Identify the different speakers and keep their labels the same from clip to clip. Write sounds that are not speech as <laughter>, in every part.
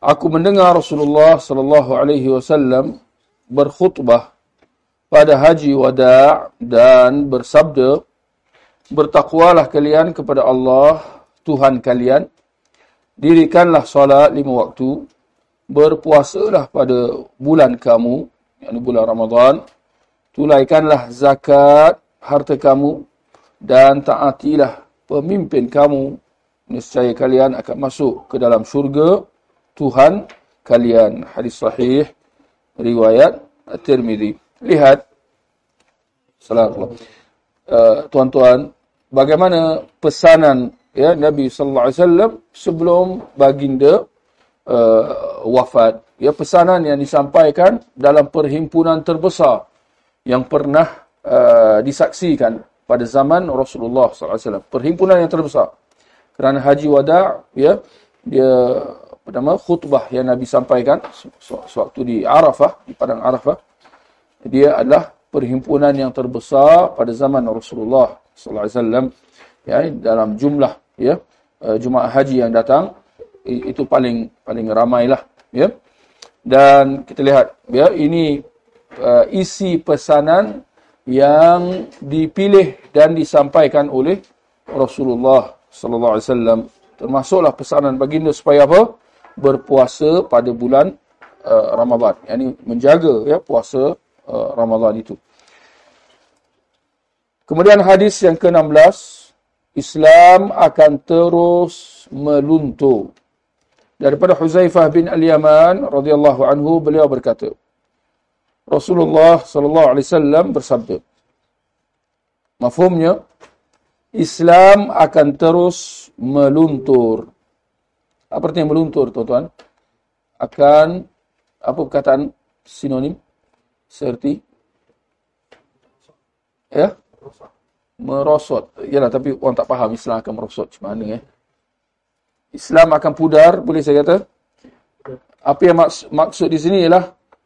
Speaker 1: Aku mendengar Rasulullah sallallahu alaihi wasallam berkhutbah pada haji wada' dan bersabda, Bertakwalah kalian kepada Allah, Tuhan kalian. Dirikanlah solat lima waktu. Berpuasalah pada bulan kamu, yakni bulan Ramadan. Tulaikanlah zakat harta kamu dan taatilah pemimpin kamu. Nescaya kalian akan masuk ke dalam syurga Tuhan kalian. Hadis sahih riwayat At-Tirmizi. Lihat. Assalamualaikum. Uh, tuan-tuan, bagaimana pesanan ya Nabi sallallahu alaihi wasallam sebelum baginda uh, wafat. Ya pesanan yang disampaikan dalam perhimpunan terbesar yang pernah uh, disaksikan pada zaman Rasulullah sallallahu alaihi wasallam. Perhimpunan yang terbesar. Kerana haji wada ya dia pertama khutbah yang Nabi sampaikan sewaktu di Arafah, di padang Arafah. Dia adalah perhimpunan yang terbesar pada zaman Rasulullah sallallahu alaihi wasallam ya dalam jumlah ya uh, jemaah haji yang datang itu paling paling ramailah ya dan kita lihat ya ini uh, isi pesanan yang dipilih dan disampaikan oleh Rasulullah sallallahu alaihi wasallam termasuklah pesanan baginda supaya apa berpuasa pada bulan uh, Ramadan yakni menjaga ya puasa uh, Ramadan itu Kemudian hadis yang ke-16, Islam akan terus meluntur. Daripada Huzaifah bin Al-Yaman radhiyallahu anhu beliau berkata, Rasulullah sallallahu alaihi wasallam bersabda. Mafhumnya, Islam akan terus meluntur. Apa artinya meluntur, tuan-tuan? Akan apa perkataan sinonim? Seperti ya? merosot. Yalah, tapi orang tak faham Islam akan merosot macam mana eh. Islam akan pudar, boleh saya kata? Apa yang maks maksud di sini ialah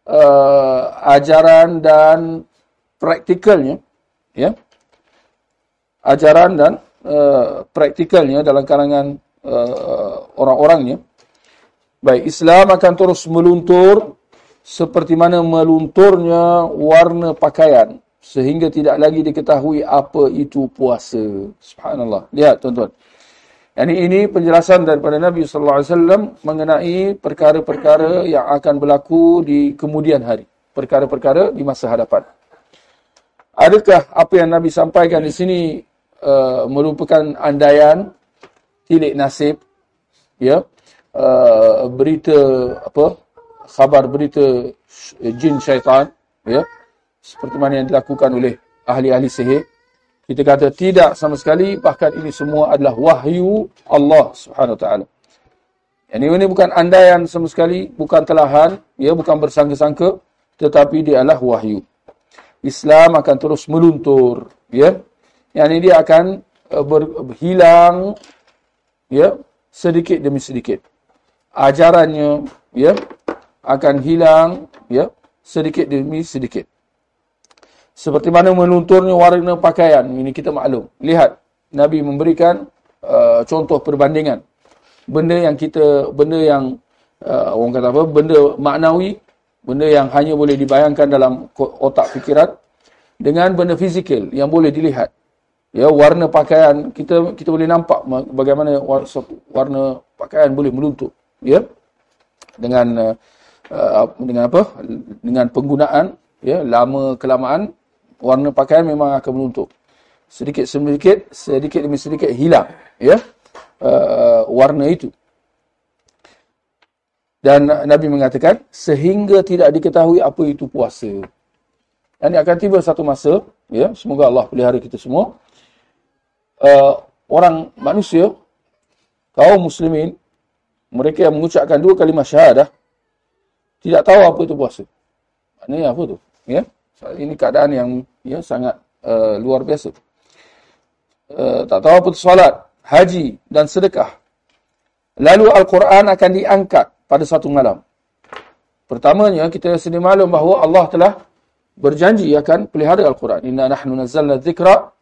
Speaker 1: uh, ajaran dan praktikalnya, ya. Ajaran dan uh, praktikalnya dalam kalangan uh, orang-orangnya. Baik, Islam akan terus meluntur seperti mana melunturnya warna pakaian sehingga tidak lagi diketahui apa itu puasa. Subhanallah. Lihat tuan-tuan. Ini ini penjelasan daripada Nabi sallallahu alaihi wasallam mengenai perkara-perkara yang akan berlaku di kemudian hari. Perkara-perkara di masa hadapan. Adakah apa yang Nabi sampaikan di sini uh, merupakan andaian tilik nasib ya uh, berita apa khabar berita jin syaitan ya seperti mana yang dilakukan oleh ahli-ahli sihir. Kita kata tidak sama sekali, bahkan ini semua adalah wahyu Allah Subhanahu taala. Ini ini bukan andaian sama sekali, bukan telahan, ya bukan bersangka-sangka, tetapi dia adalah wahyu. Islam akan terus meluntur, ya. Yang ini dia akan uh, berhilang ya, sedikit demi sedikit. Ajarannya ya akan hilang ya sedikit demi sedikit. Seperti mana melunturnya warna pakaian. Ini kita maklum. Lihat. Nabi memberikan uh, contoh perbandingan. Benda yang kita, benda yang, uh, orang kata apa, benda maknawi, benda yang hanya boleh dibayangkan dalam otak fikiran, dengan benda fizikal yang boleh dilihat. Ya, warna pakaian, kita kita boleh nampak bagaimana warna pakaian boleh meluntur. Ya, dengan uh, dengan apa? Dengan penggunaan, ya, lama kelamaan warna pakaian memang akan meluntuk. Sedikit sedikit, sedikit demi sedikit hilang, ya, uh, warna itu. Dan Nabi mengatakan sehingga tidak diketahui apa itu puasa. Dan akan tiba satu masa, ya, semoga Allah pelihara kita semua. Uh, orang manusia, kaum muslimin, mereka yang mengucapkan dua kalimah syahadah, tidak tahu apa itu puasa. Ini apa tu? Ya? Ini keadaan yang ya sangat uh, luar biasa. Uh, tak tahu apa itu solat, haji dan sedekah. Lalu Al-Quran akan diangkat pada satu malam. Pertamanya kita sedia maklum bahawa Allah telah berjanji akan pelihara Al-Quran. Inna nahnu nazzalna dzikra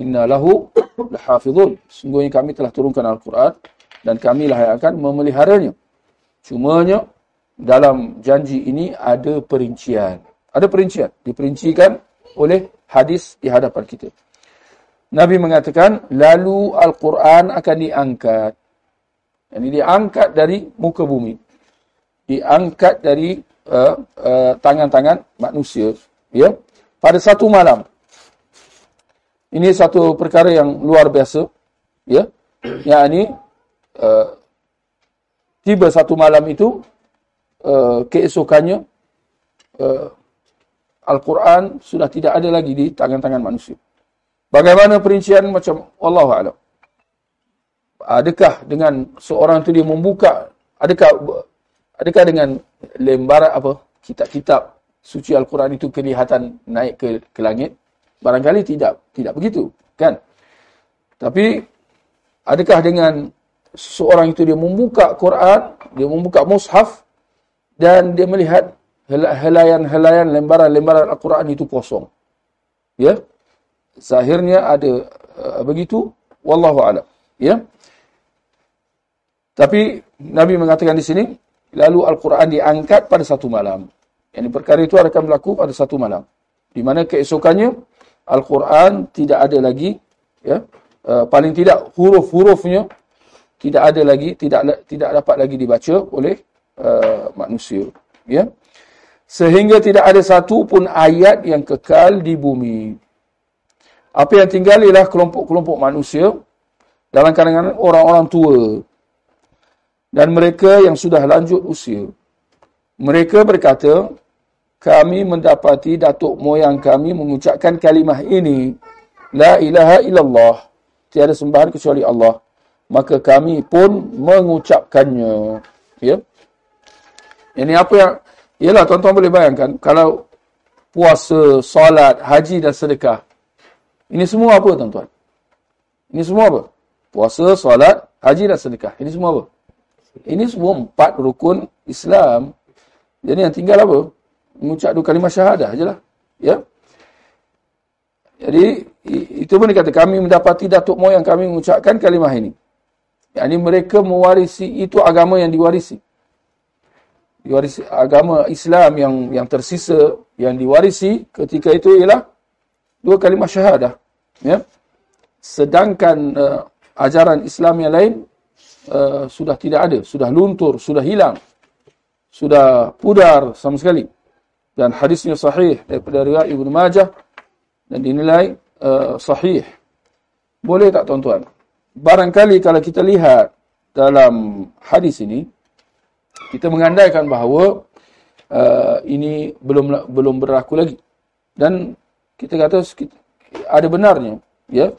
Speaker 1: inna lahu lahafizun. Sungguhnya kami telah turunkan Al-Quran dan kamilah yang akan memeliharanya. Cumanya dalam janji ini ada perincian. Ada perincian. Diperincikan oleh hadis di hadapan kita. Nabi mengatakan, lalu Al-Quran akan diangkat. Ini diangkat dari muka bumi. Diangkat dari uh, uh, tangan-tangan uh, manusia. Ya, pada satu malam. Ini satu perkara yang luar biasa. Ya, yang ini uh, tiba satu malam itu uh, keesokannya uh, Al-Quran sudah tidak ada lagi di tangan-tangan manusia. Bagaimana perincian macam Allah Alam? Adakah dengan seorang itu dia membuka, adakah adakah dengan lembaran apa kitab-kitab suci Al-Quran itu kelihatan naik ke, ke langit? Barangkali tidak, tidak begitu, kan? Tapi adakah dengan seorang itu dia membuka Quran, dia membuka mushaf dan dia melihat helayan-helayan lembaran-lembaran Al-Quran itu kosong. Ya? zahirnya ada uh, begitu wallahu alam ya tapi nabi mengatakan di sini lalu al-Quran diangkat pada satu malam yang perkara itu akan berlaku pada satu malam di mana keesokannya al-Quran tidak ada lagi ya. Uh, paling tidak huruf-hurufnya tidak ada lagi tidak tidak dapat lagi dibaca oleh uh, manusia ya. Sehingga tidak ada satu pun ayat yang kekal di bumi. Apa yang tinggal ialah kelompok-kelompok manusia dalam kalangan orang-orang tua dan mereka yang sudah lanjut usia. Mereka berkata, kami mendapati datuk moyang kami mengucapkan kalimah ini, La ilaha illallah, tiada sembahan kecuali Allah. Maka kami pun mengucapkannya. Ya? Ini apa yang, ialah tuan-tuan boleh bayangkan, kalau puasa, solat, haji dan sedekah, ini semua apa tuan-tuan? Ini semua apa? Puasa, solat, haji dan sedekah. Ini semua apa? Ini semua empat rukun Islam. Jadi yang tinggal apa? Mengucap dua kalimah syahadah lah. Ya. Jadi itu pun dikata kami mendapati datuk moyang kami mengucapkan kalimah ini. Ini mereka mewarisi itu agama yang diwarisi. Diwarisi agama Islam yang yang tersisa yang diwarisi ketika itu ialah dua kalimah syahadah. Ya. Sedangkan uh, ajaran Islam yang lain uh, sudah tidak ada, sudah luntur, sudah hilang, sudah pudar sama sekali. Dan hadisnya sahih daripada riwayat Ibnu Majah dan dinilai uh, sahih. Boleh tak tuan-tuan? Barangkali kalau kita lihat dalam hadis ini, kita mengandaikan bahawa uh, ini belum belum berlaku lagi. Dan kita kata ada benarnya ya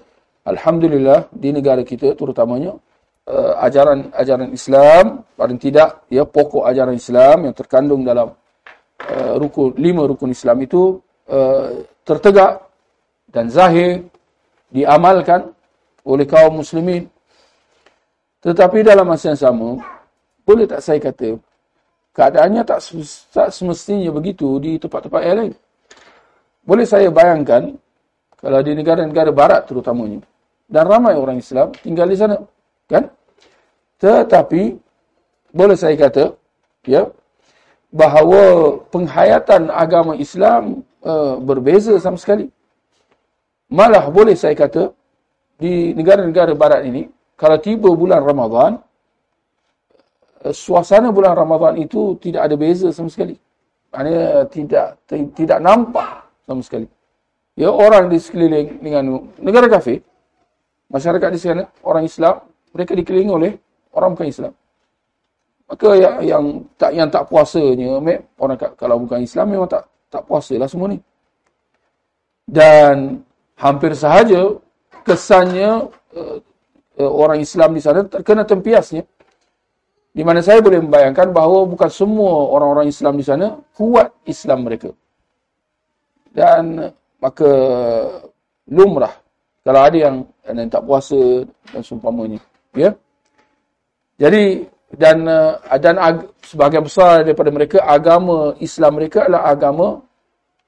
Speaker 1: alhamdulillah di negara kita terutamanya uh, ajaran ajaran Islam paling tidak ya pokok ajaran Islam yang terkandung dalam uh, rukun lima rukun Islam itu uh, tertegak dan zahir diamalkan oleh kaum muslimin tetapi dalam masa yang sama boleh tak saya kata keadaannya tak, tak semestinya begitu di tempat-tempat lain boleh saya bayangkan kalau di negara-negara barat terutamanya dan ramai orang Islam tinggal di sana, kan? Tetapi boleh saya kata, ya, bahawa penghayatan agama Islam uh, berbeza sama sekali. Malah boleh saya kata di negara-negara barat ini kalau tiba bulan Ramadan uh, suasana bulan Ramadan itu tidak ada beza sama sekali. Maksudnya tidak tidak nampak sama sekali. Ya orang di sekeliling dengan negara kafir, masyarakat di sana orang Islam, mereka dikelilingi oleh orang bukan Islam. Maka yang, yang tak yang tak puasanya, orang kalau bukan Islam memang tak tak puasalah semua ni. Dan hampir sahaja kesannya uh, uh, orang Islam di sana terkena tempiasnya. Di mana saya boleh membayangkan bahawa bukan semua orang-orang Islam di sana kuat Islam mereka dan maka lumrah kalau ada yang yang tak puasa dan seumpamanya ya jadi dan dan sebagian besar daripada mereka agama Islam mereka adalah agama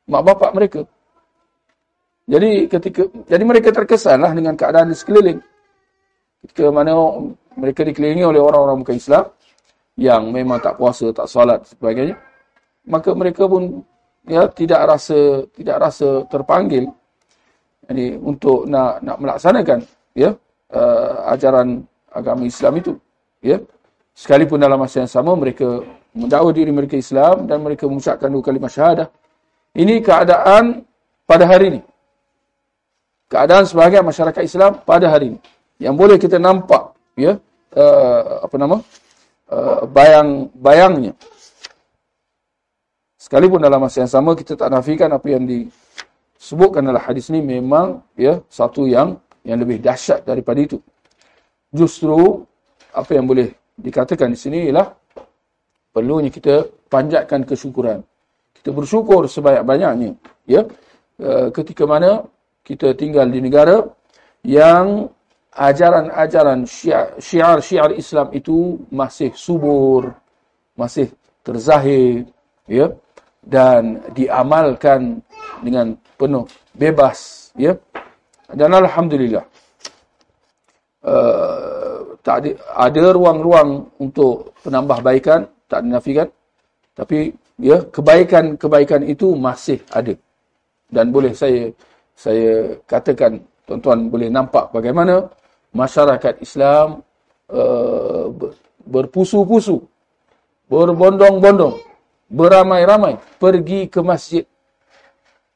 Speaker 1: mak bapak mereka. Jadi ketika jadi mereka terkesanlah dengan keadaan di sekeliling. Ketika mana mereka dikelilingi oleh orang-orang bukan Islam yang memang tak puasa, tak solat sebagainya, maka mereka pun ya tidak rasa tidak rasa terpanggil. Jadi untuk nak nak melaksanakan ya uh, ajaran agama Islam itu ya sekalipun dalam masa yang sama mereka mendakwa diri mereka Islam dan mereka mengucapkan dua kalimah syahadah ini keadaan pada hari ini. Keadaan sebahagian masyarakat Islam pada hari ini. Yang boleh kita nampak ya uh, apa nama uh, bayang bayangnya. Sekalipun dalam masa yang sama kita tak nafikan apa yang disebutkan dalam hadis ini memang ya satu yang yang lebih dahsyat daripada itu. Justru apa yang boleh dikatakan di sini ialah perlunya kita panjatkan kesyukuran kita bersyukur sebanyak-banyaknya ya uh, ketika mana kita tinggal di negara yang ajaran-ajaran syiar-syiar Islam itu masih subur, masih terzahir, ya, dan diamalkan dengan penuh bebas, ya. Dan alhamdulillah, uh, tak ada, ada ruang-ruang untuk penambah baikan, tak dinafikan, tapi ya kebaikan-kebaikan itu masih ada. Dan boleh saya saya katakan tuan-tuan boleh nampak bagaimana masyarakat Islam uh, berpusu-pusu, berbondong-bondong, beramai-ramai pergi ke masjid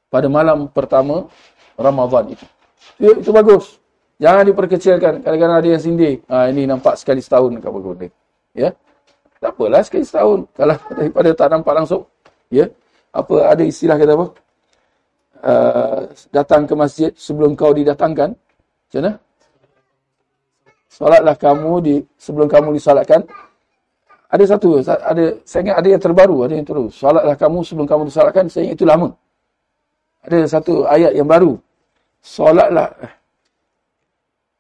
Speaker 1: pada malam pertama Ramadhan itu. Itu, itu bagus. Jangan diperkecilkan. Kadang-kadang ada yang sindir. Ha, ini nampak sekali setahun kat Pagoda. Ya. Tak apalah sekali setahun. Kalau <laughs> daripada tak nampak langsung. Ya. Apa ada istilah kata apa? Uh, datang ke masjid sebelum kau didatangkan. Macam mana? Solatlah kamu di sebelum kamu disolatkan. Ada satu, ada saya ingat ada yang terbaru, ada yang terus. Solatlah kamu sebelum kamu disolatkan, saya ingat itu lama. Ada satu ayat yang baru. Solatlah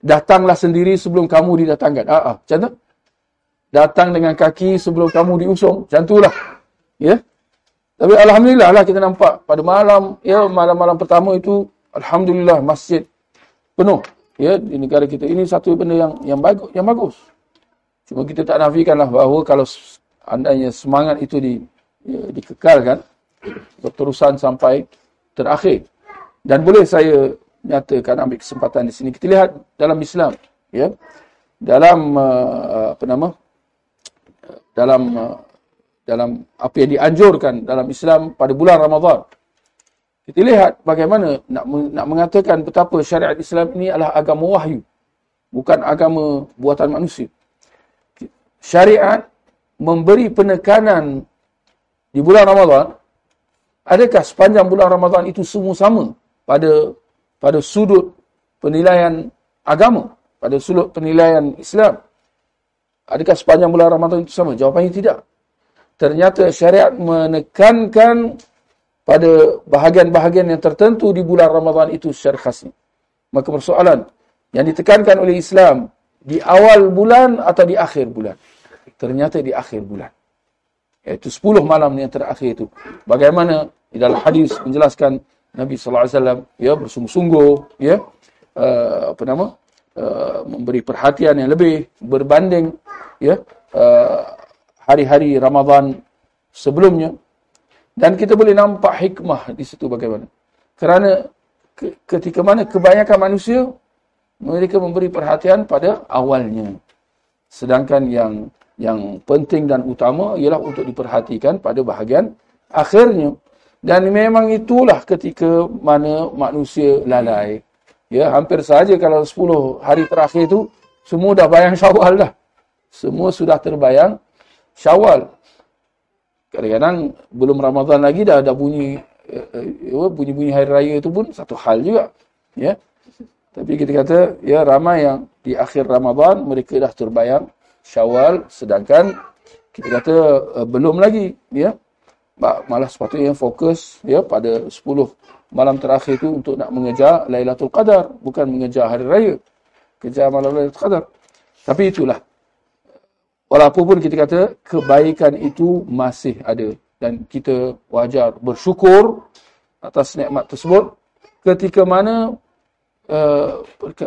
Speaker 1: datanglah sendiri sebelum kamu didatangkan. Ah, ah. macam tu? Datang dengan kaki sebelum kamu diusung. Macam itulah. Ya. Tapi alhamdulillah lah kita nampak pada malam ya malam-malam pertama itu alhamdulillah masjid penuh ya di negara kita ini satu benda yang yang bagus yang bagus cuma kita tak nafikanlah bahawa kalau andainya semangat itu di ya, dikekalkan berterusan sampai terakhir dan boleh saya nyatakan ambil kesempatan di sini kita lihat dalam Islam ya dalam uh, apa nama dalam uh, dalam apa yang dianjurkan dalam Islam pada bulan Ramadhan kita lihat bagaimana nak nak mengatakan betapa syariat Islam ini adalah agama wahyu. Bukan agama buatan manusia. Syariat memberi penekanan di bulan Ramadan. Adakah sepanjang bulan Ramadan itu semua sama pada pada sudut penilaian agama, pada sudut penilaian Islam? Adakah sepanjang bulan Ramadan itu sama? Jawapannya tidak. Ternyata syariat menekankan pada bahagian-bahagian yang tertentu di bulan Ramadhan itu secara khasnya. Maka persoalan yang ditekankan oleh Islam di awal bulan atau di akhir bulan? Ternyata di akhir bulan. Iaitu 10 malam yang terakhir itu. Bagaimana dalam hadis menjelaskan Nabi sallallahu alaihi wasallam ya bersungguh-sungguh ya uh, apa nama? Uh, memberi perhatian yang lebih berbanding ya uh, hari-hari Ramadhan sebelumnya dan kita boleh nampak hikmah di situ bagaimana. Kerana ke, ketika mana kebanyakan manusia, mereka memberi perhatian pada awalnya. Sedangkan yang yang penting dan utama ialah untuk diperhatikan pada bahagian akhirnya. Dan memang itulah ketika mana manusia lalai. Ya, hampir saja kalau 10 hari terakhir itu, semua dah bayang syawal dah. Semua sudah terbayang syawal. Kadang-kadang belum Ramadan lagi dah ada bunyi uh, bunyi-bunyi hari raya itu pun satu hal juga. Ya. Tapi kita kata ya ramai yang di akhir Ramadan mereka dah terbayang Syawal sedangkan kita kata uh, belum lagi ya. Malah sepatutnya fokus ya pada 10 malam terakhir itu untuk nak mengejar Lailatul Qadar bukan mengejar hari raya. Kejar malam Lailatul Qadar. Tapi itulah Walaupun pun kita kata kebaikan itu masih ada dan kita wajar bersyukur atas nikmat tersebut ketika mana uh,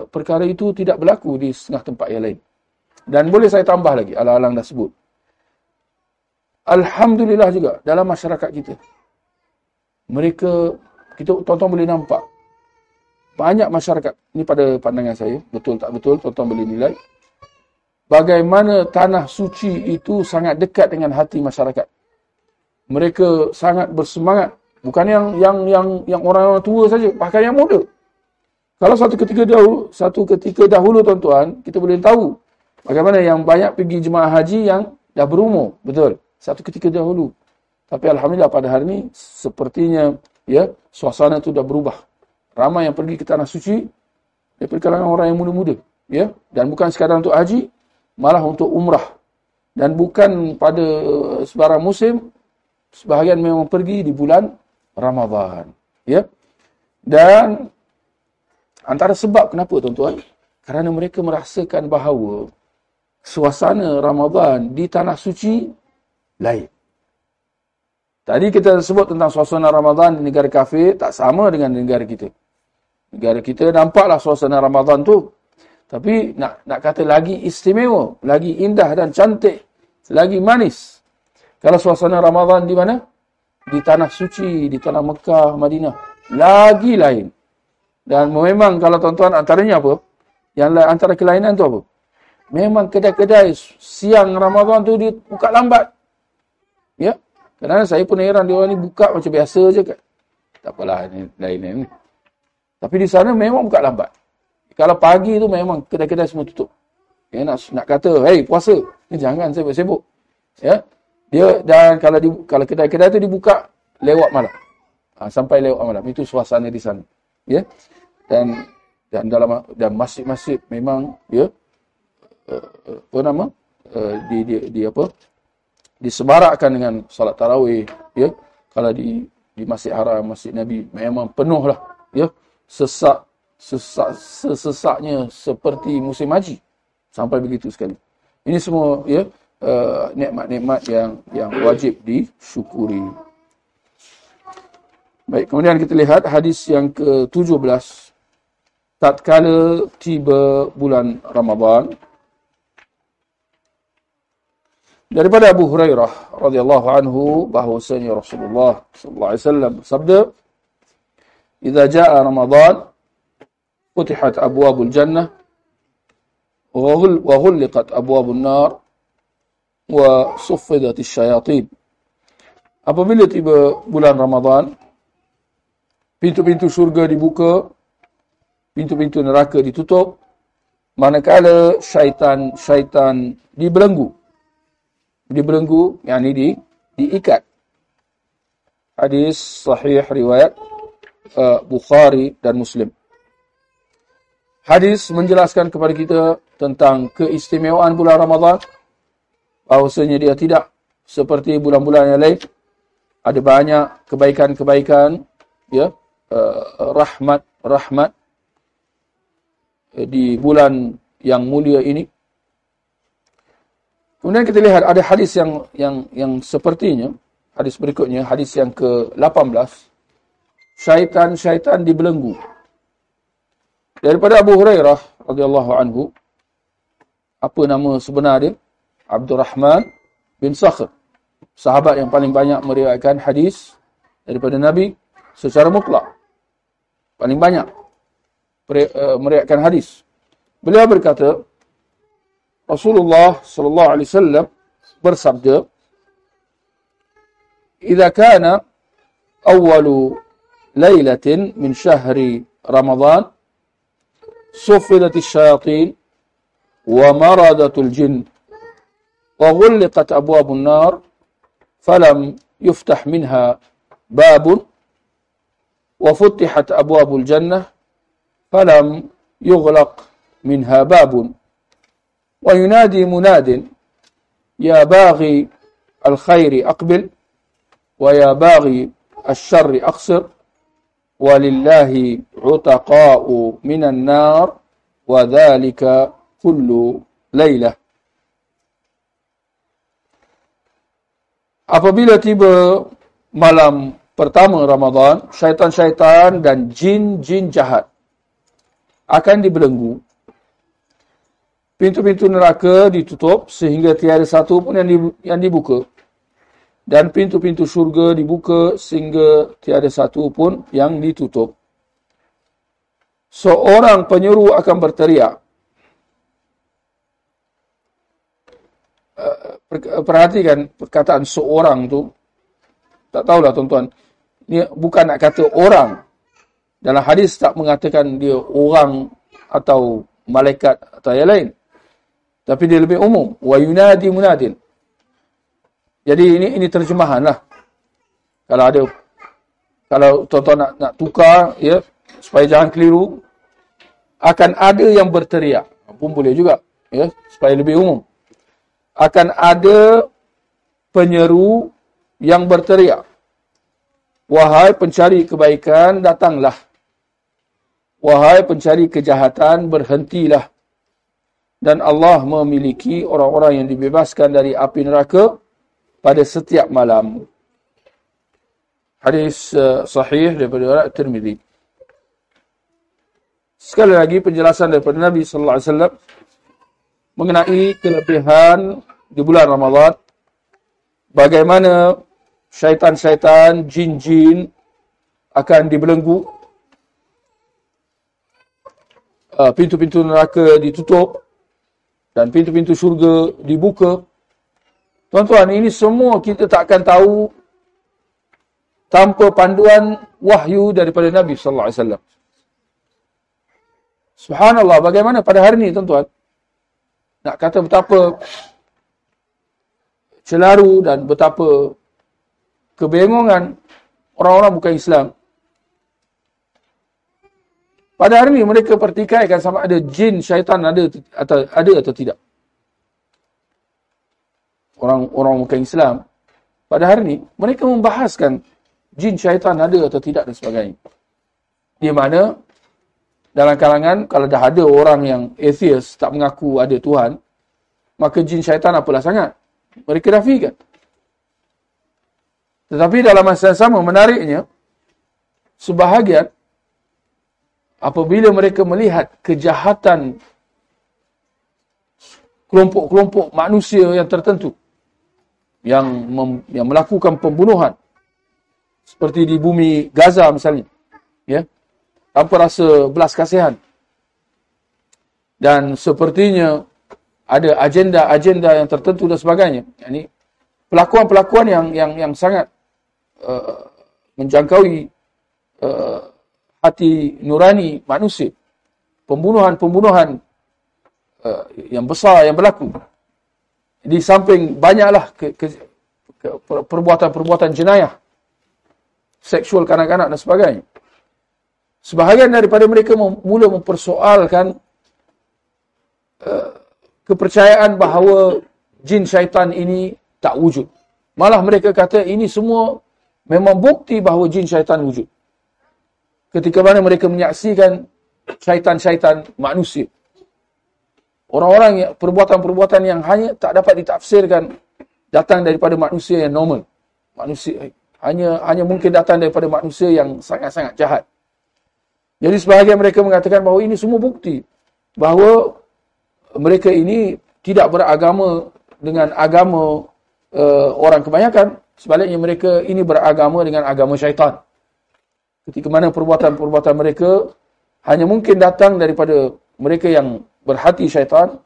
Speaker 1: perkara itu tidak berlaku di setengah tempat yang lain. Dan boleh saya tambah lagi, alang-alang dah sebut. Alhamdulillah juga dalam masyarakat kita. Mereka, kita tuan-tuan boleh nampak. Banyak masyarakat, ini pada pandangan saya, betul tak betul, tuan-tuan boleh nilai. Bagaimana tanah suci itu sangat dekat dengan hati masyarakat. Mereka sangat bersemangat. Bukan yang yang yang yang orang-orang tua saja, bahkan yang muda. Kalau satu ketika dahulu, satu ketika dahulu tuan-tuan, kita boleh tahu bagaimana yang banyak pergi jemaah haji yang dah berumur, betul. Satu ketika dahulu. Tapi alhamdulillah pada hari ini sepertinya ya, suasana itu dah berubah. Ramai yang pergi ke tanah suci daripada kalangan orang yang muda-muda, ya. Dan bukan sekadar untuk haji, malah untuk umrah. Dan bukan pada sebarang musim, sebahagian memang pergi di bulan Ramadhan, ya. Dan Antara sebab kenapa tuan-tuan? Kerana mereka merasakan bahawa suasana Ramadan di tanah suci lain. Tadi kita sebut tentang suasana Ramadan di negara kafir tak sama dengan negara kita. Negara kita nampaklah suasana Ramadan tu. Tapi nak nak kata lagi istimewa, lagi indah dan cantik, lagi manis. Kalau suasana Ramadan di mana? Di tanah suci, di tanah Mekah, Madinah. Lagi lain. Dan memang kalau tuan-tuan antaranya apa? Yang antara kelainan tu apa? Memang kedai-kedai siang Ramadan tu dia buka lambat. Ya. Kerana saya pun heran dia orang ni buka macam biasa je kan. Tak apalah ni lain ni. Tapi di sana memang buka lambat. Kalau pagi tu memang kedai-kedai semua tutup. Ya, nak nak kata, "Hei, puasa." Ni jangan sibuk-sibuk. Ya. Dia dan kalau di, kalau kedai-kedai tu dibuka lewat malam. Ha, sampai lewat malam. Itu suasana di sana. Ya dan dan dalam dan masjid-masjid memang ya uh, apa nama uh, di, di di apa disemarakkan dengan salat tarawih ya. Kalau di di Masjid Haram Masjid Nabi memang penuhlah ya. Sesak sesak sesesaknya seperti musim haji. Sampai begitu sekali. Ini semua ya uh, nikmat-nikmat yang yang wajib disyukuri. Baik kemudian kita lihat hadis yang ke-17 tatkala tiba bulan Ramadan daripada Abu Hurairah radhiyallahu anhu bahwasanya Rasulullah sallallahu alaihi wasallam bersabda "Idza jaa Ramadan futihat abwabul jannah wa ghulqat abwabun nar wa suffidat asyayatin" Apabila tiba bulan Ramadan pintu-pintu syurga dibuka pintu-pintu neraka ditutup manakala syaitan-syaitan dibelenggu dibelenggu yang di diikat. Hadis sahih riwayat uh, Bukhari dan Muslim. Hadis menjelaskan kepada kita tentang keistimewaan bulan Ramadan. Bahawasanya dia tidak seperti bulan-bulan yang lain. Ada banyak kebaikan-kebaikan ya uh, rahmat rahmat di bulan yang mulia ini. Kemudian kita lihat ada hadis yang yang yang sepertinya, hadis berikutnya, hadis yang ke-18. Syaitan-syaitan dibelenggu. Daripada Abu Hurairah radhiyallahu anhu, apa nama sebenar dia? Abdul Rahman bin Sakhr. Sahabat yang paling banyak meriwayatkan hadis daripada Nabi secara mutlak. Paling banyak uh, meriakkan hadis. Beliau berkata, رسول الله صلى الله عليه وسلم برسب إذا كان أول ليلة من شهر رمضان صفدت الشياطين ومرضت الجن وغلقت أبواب النار فلم يفتح منها باب وفتحت أبواب الجنة فلم يغلق منها باب وينادي مناد يا باغي الخير أقبل ويا باغي الشر أقصر ولله عتقاء من النار وذلك كل ليلة Apabila tiba malam pertama Ramadan, syaitan-syaitan dan jin-jin jahat akan dibelenggu. Pintu-pintu neraka ditutup sehingga tiada satu pun yang, yang dibuka. dan pintu-pintu syurga dibuka sehingga tiada satu pun yang ditutup. Seorang penyeru akan berteriak. Eh, perhatikan perkataan seorang tu. Tak tahulah tuan-tuan. Ini bukan nak kata orang. Dalam hadis tak mengatakan dia orang atau malaikat atau yang lain. Tapi dia lebih umum. Wa yunadi munadin. Jadi ini ini terjemahan lah. Kalau ada, kalau tuan-tuan nak, nak tukar, ya, supaya jangan keliru, akan ada yang berteriak. Pun boleh juga, ya, supaya lebih umum. Akan ada penyeru yang berteriak. Wahai pencari kebaikan, datanglah. Wahai pencari kejahatan, berhentilah. Dan Allah memiliki orang-orang yang dibebaskan dari api neraka, pada setiap malam. Hadis uh, sahih daripada Tirmizi. Sekali lagi penjelasan daripada Nabi sallallahu alaihi wasallam mengenai kelebihan di bulan Ramadan bagaimana syaitan-syaitan, jin-jin akan dibelenggu uh, pintu-pintu neraka ditutup dan pintu-pintu syurga dibuka Tuan-tuan, ini semua kita tak akan tahu tanpa panduan wahyu daripada Nabi sallallahu alaihi wasallam. Subhanallah, bagaimana pada hari ini tuan-tuan? Nak kata betapa celaru dan betapa kebingungan orang-orang bukan Islam. Pada hari ini mereka pertikaikan sama ada jin syaitan ada atau ada atau tidak orang-orang bukan Islam pada hari ini mereka membahaskan jin syaitan ada atau tidak dan sebagainya. Di mana dalam kalangan kalau dah ada orang yang atheist tak mengaku ada Tuhan, maka jin syaitan apalah sangat. Mereka nafikan. Tetapi dalam masa yang sama menariknya sebahagian apabila mereka melihat kejahatan kelompok-kelompok manusia yang tertentu yang mem, yang melakukan pembunuhan seperti di bumi Gaza misalnya ya tanpa rasa belas kasihan. Dan sepertinya ada agenda-agenda yang tertentu dan sebagainya. Yakni pelakuan-pelakuan yang yang yang sangat uh, menjangkaui uh, hati nurani manusia pembunuhan-pembunuhan uh, yang besar yang berlaku di samping banyaklah perbuatan-perbuatan jenayah seksual kanak-kanak dan sebagainya. Sebahagian daripada mereka mula mempersoalkan uh, kepercayaan bahawa jin syaitan ini tak wujud. Malah mereka kata ini semua memang bukti bahawa jin syaitan wujud. Ketika mana mereka menyaksikan syaitan-syaitan manusia. Orang-orang yang perbuatan-perbuatan yang hanya tak dapat ditafsirkan datang daripada manusia yang normal. Manusia hanya hanya mungkin datang daripada manusia yang sangat-sangat jahat. Jadi sebahagian mereka mengatakan bahawa ini semua bukti bahawa mereka ini tidak beragama dengan agama uh, orang kebanyakan. Sebaliknya mereka ini beragama dengan agama syaitan. Ketika mana perbuatan-perbuatan mereka hanya mungkin datang daripada mereka yang berhati syaitan,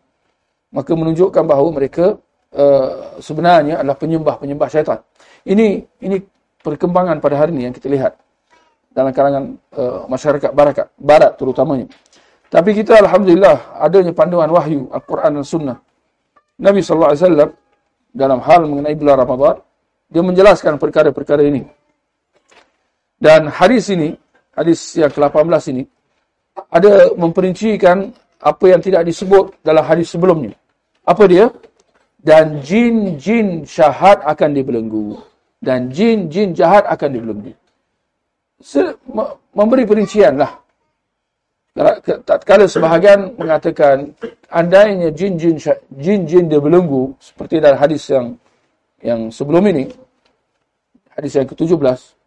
Speaker 1: maka menunjukkan bahawa mereka uh, sebenarnya adalah penyembah-penyembah syaitan. Ini ini perkembangan pada hari ini yang kita lihat dalam kalangan uh, masyarakat barat, barat terutamanya. Tapi kita Alhamdulillah adanya panduan wahyu Al-Quran dan Sunnah. Nabi SAW dalam hal mengenai bulan Ramadan, dia menjelaskan perkara-perkara ini. Dan hadis ini, hadis yang ke-18 ini, ada memperincikan apa yang tidak disebut dalam hadis sebelumnya. Apa dia? Dan jin-jin syahad akan dibelenggu. Dan jin-jin jahat akan dibelenggu. Memberi perincian lah. Kalau sebahagian mengatakan andainya jin-jin jin-jin dibelenggu seperti dalam hadis yang yang sebelum ini hadis yang ke-17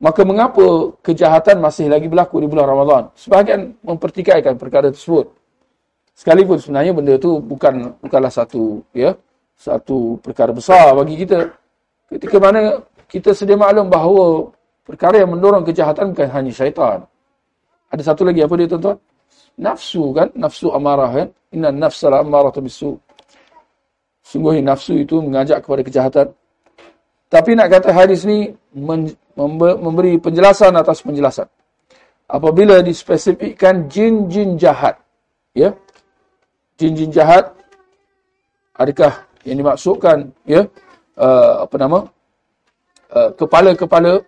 Speaker 1: Maka mengapa kejahatan masih lagi berlaku di bulan Ramadan? Sebahagian mempertikaikan perkara tersebut. Sekalipun sebenarnya benda itu bukan bukanlah satu ya satu perkara besar bagi kita. Ketika mana kita sedia maklum bahawa perkara yang mendorong kejahatan bukan hanya syaitan. Ada satu lagi apa dia tuan-tuan? Nafsu kan? Nafsu amarah kan? Inna nafsala amarah bisu. Sungguh nafsu itu mengajak kepada kejahatan. Tapi nak kata hadis ni memberi penjelasan atas penjelasan. Apabila dispesifikkan jin-jin jahat. Ya. Jin-jin jahat adakah yang dimaksudkan ya uh, apa nama uh, kepala-kepala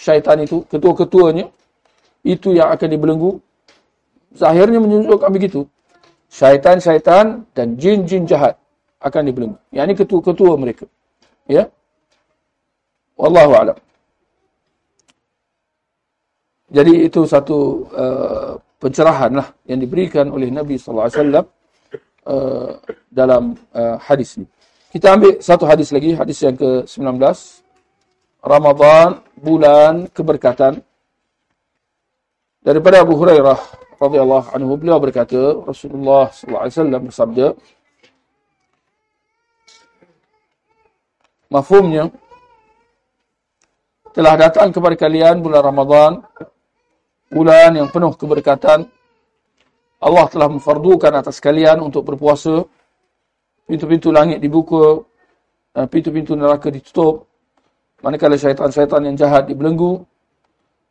Speaker 1: syaitan itu ketua-ketuanya itu yang akan dibelenggu zahirnya menunjukkan begitu syaitan-syaitan dan jin-jin jahat akan dibelenggu yang ini ketua-ketua mereka ya wallahu alam jadi itu satu uh, pencerahan lah yang diberikan oleh Nabi wasallam uh, dalam uh, hadis ini. Kita ambil satu hadis lagi, hadis yang ke-19. Ramadan, bulan keberkatan. Daripada Abu Hurairah radhiyallahu anhu beliau berkata, Rasulullah sallallahu alaihi wasallam bersabda, Mafhumnya telah datang kepada kalian bulan Ramadan, bulan yang penuh keberkatan Allah telah memfardukan atas kalian untuk berpuasa. Pintu-pintu langit dibuka pintu-pintu neraka ditutup. Manakala syaitan-syaitan yang jahat dibelenggu.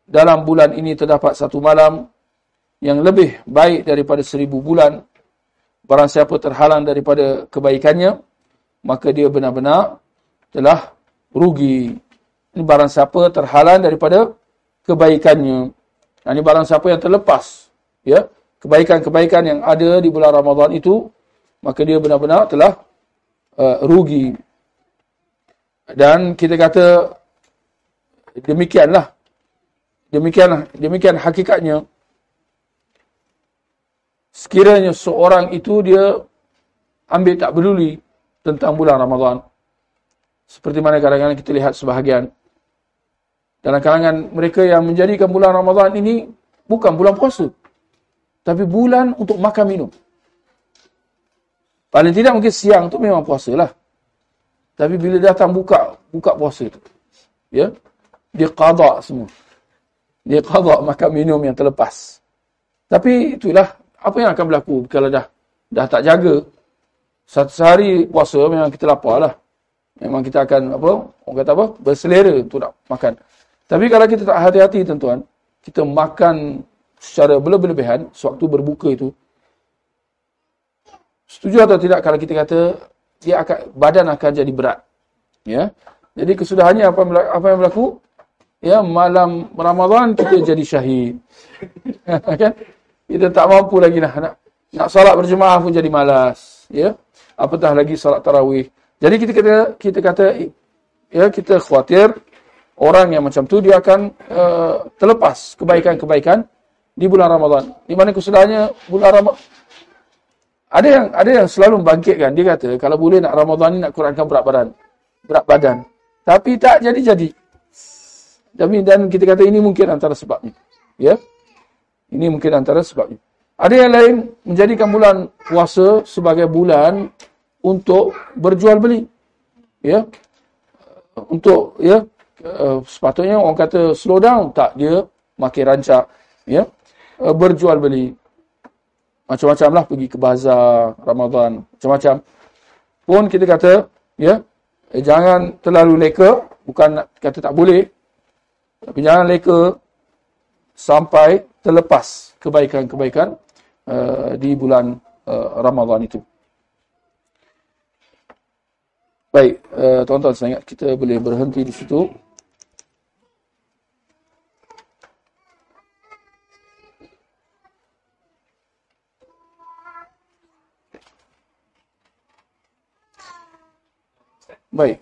Speaker 1: Dalam bulan ini terdapat satu malam yang lebih baik daripada seribu bulan. Barang siapa terhalang daripada kebaikannya, maka dia benar-benar telah rugi. Ini barang siapa terhalang daripada kebaikannya. Ini barang siapa yang terlepas. Ya, kebaikan-kebaikan yang ada di bulan Ramadan itu, maka dia benar-benar telah uh, rugi. Dan kita kata, demikianlah. Demikian, demikian hakikatnya. Sekiranya seorang itu dia ambil tak peduli tentang bulan Ramadan. Seperti mana kadang-kadang kita lihat sebahagian. Dalam kalangan mereka yang menjadikan bulan Ramadan ini bukan bulan puasa. Tapi bulan untuk makan minum. Paling tidak mungkin siang tu memang puasa lah. Tapi bila datang buka buka puasa tu. Ya. Dia qada semua. Dia qada makan minum yang terlepas. Tapi itulah apa yang akan berlaku kalau dah dah tak jaga. Satu sehari puasa memang kita lapar lah. Memang kita akan apa? Orang kata apa? Berselera untuk nak makan. Tapi kalau kita tak hati-hati tuan-tuan, kita makan secara berlebihan sewaktu berbuka itu setuju atau tidak kalau kita kata dia akan badan akan jadi berat ya? Jadi kesudahannya apa apa yang berlaku? Ya malam Ramadan kita jadi syahid <laughs> kan? Kita tak mampu lagi nak nak, nak solat berjemaah pun jadi malas ya? Apatah lagi solat tarawih. Jadi kita kata kita kata ya kita khawatir orang yang macam tu dia akan uh, terlepas kebaikan-kebaikan di bulan Ramadan. Di mana kesudahannya bulan Ramadan. Ada yang ada yang selalu membangkitkan. Dia kata, kalau boleh nak Ramadan ni nak kurangkan berat badan. Berat badan. Tapi tak jadi-jadi. Dan kita kata ini mungkin antara sebabnya. Ya. Ini mungkin antara sebabnya. Ada yang lain menjadikan bulan puasa sebagai bulan untuk berjual beli. Ya. Untuk ya uh, sepatutnya orang kata slow down tak dia makin rancak ya uh, berjual beli. Macam-macam lah pergi ke bazar Ramadan. Macam-macam. Pun kita kata, ya, eh, jangan terlalu leka. Bukan kata tak boleh. Tapi jangan leka sampai terlepas kebaikan-kebaikan uh, di bulan uh, Ramadan itu. Baik, tuan-tuan, uh, saya ingat kita boleh berhenti di situ. Baik.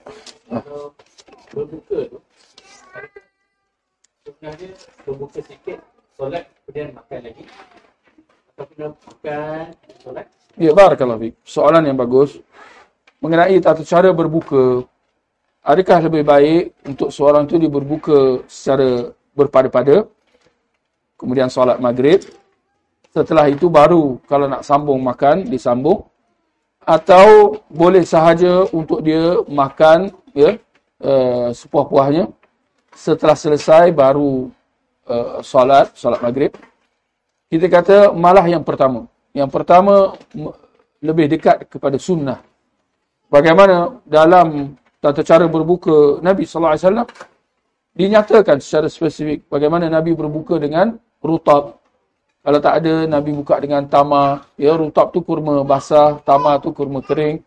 Speaker 2: Berbuka tu. Sebenarnya berbuka sikit, solat kemudian makan lagi. Ataupun makan, solat.
Speaker 1: Ya, barakallah. Soalan yang bagus. Mengenai tata cara berbuka, adakah lebih baik untuk seorang tu dia berbuka secara berpada-pada, kemudian solat maghrib, setelah itu baru kalau nak sambung makan, disambung, atau boleh sahaja untuk dia makan ya uh, sepuah-puahnya. Setelah selesai baru uh, solat, solat maghrib. Kita kata malah yang pertama. Yang pertama lebih dekat kepada sunnah. Bagaimana dalam tata cara berbuka Nabi sallallahu alaihi wasallam dinyatakan secara spesifik bagaimana Nabi berbuka dengan rutab. Kalau tak ada Nabi buka dengan tama, ya rutab tu kurma basah, tama tu kurma kering.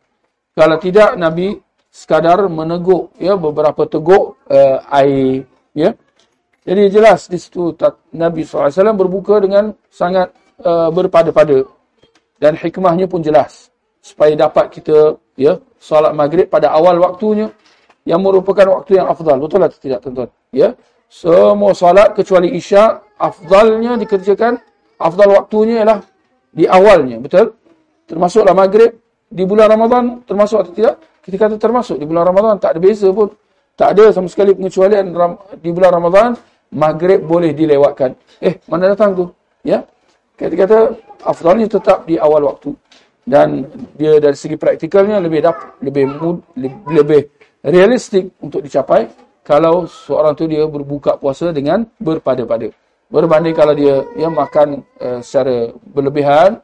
Speaker 1: Kalau tidak Nabi sekadar meneguk ya beberapa teguk uh, air ya. Jadi jelas di situ Nabi SAW berbuka dengan sangat uh, berpada-pada dan hikmahnya pun jelas supaya dapat kita ya solat maghrib pada awal waktunya yang merupakan waktu yang afdal. Betul atau tidak tuan-tuan? Ya. Semua solat kecuali isya afdalnya dikerjakan afdal waktunya ialah di awalnya. Betul? Termasuklah maghrib di bulan Ramadan termasuk atau tidak? Kita kata termasuk di bulan Ramadan tak ada beza pun. Tak ada sama sekali pengecualian di bulan Ramadan maghrib boleh dilewatkan. Eh, mana datang tu? Ya. Kita kata afdalnya tetap di awal waktu dan dia dari segi praktikalnya lebih dap, lebih mud, lebih, lebih realistik untuk dicapai kalau seorang tu dia berbuka puasa dengan berpada-pada. Berbanding kalau dia yang makan uh, secara berlebihan,